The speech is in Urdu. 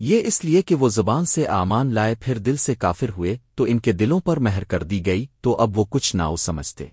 یہ اس لیے کہ وہ زبان سے آمان لائے پھر دل سے کافر ہوئے، تو ان کے دلوں پر مہر کر دی گئی، تو اب وہ کچھ نہ سمجھتے۔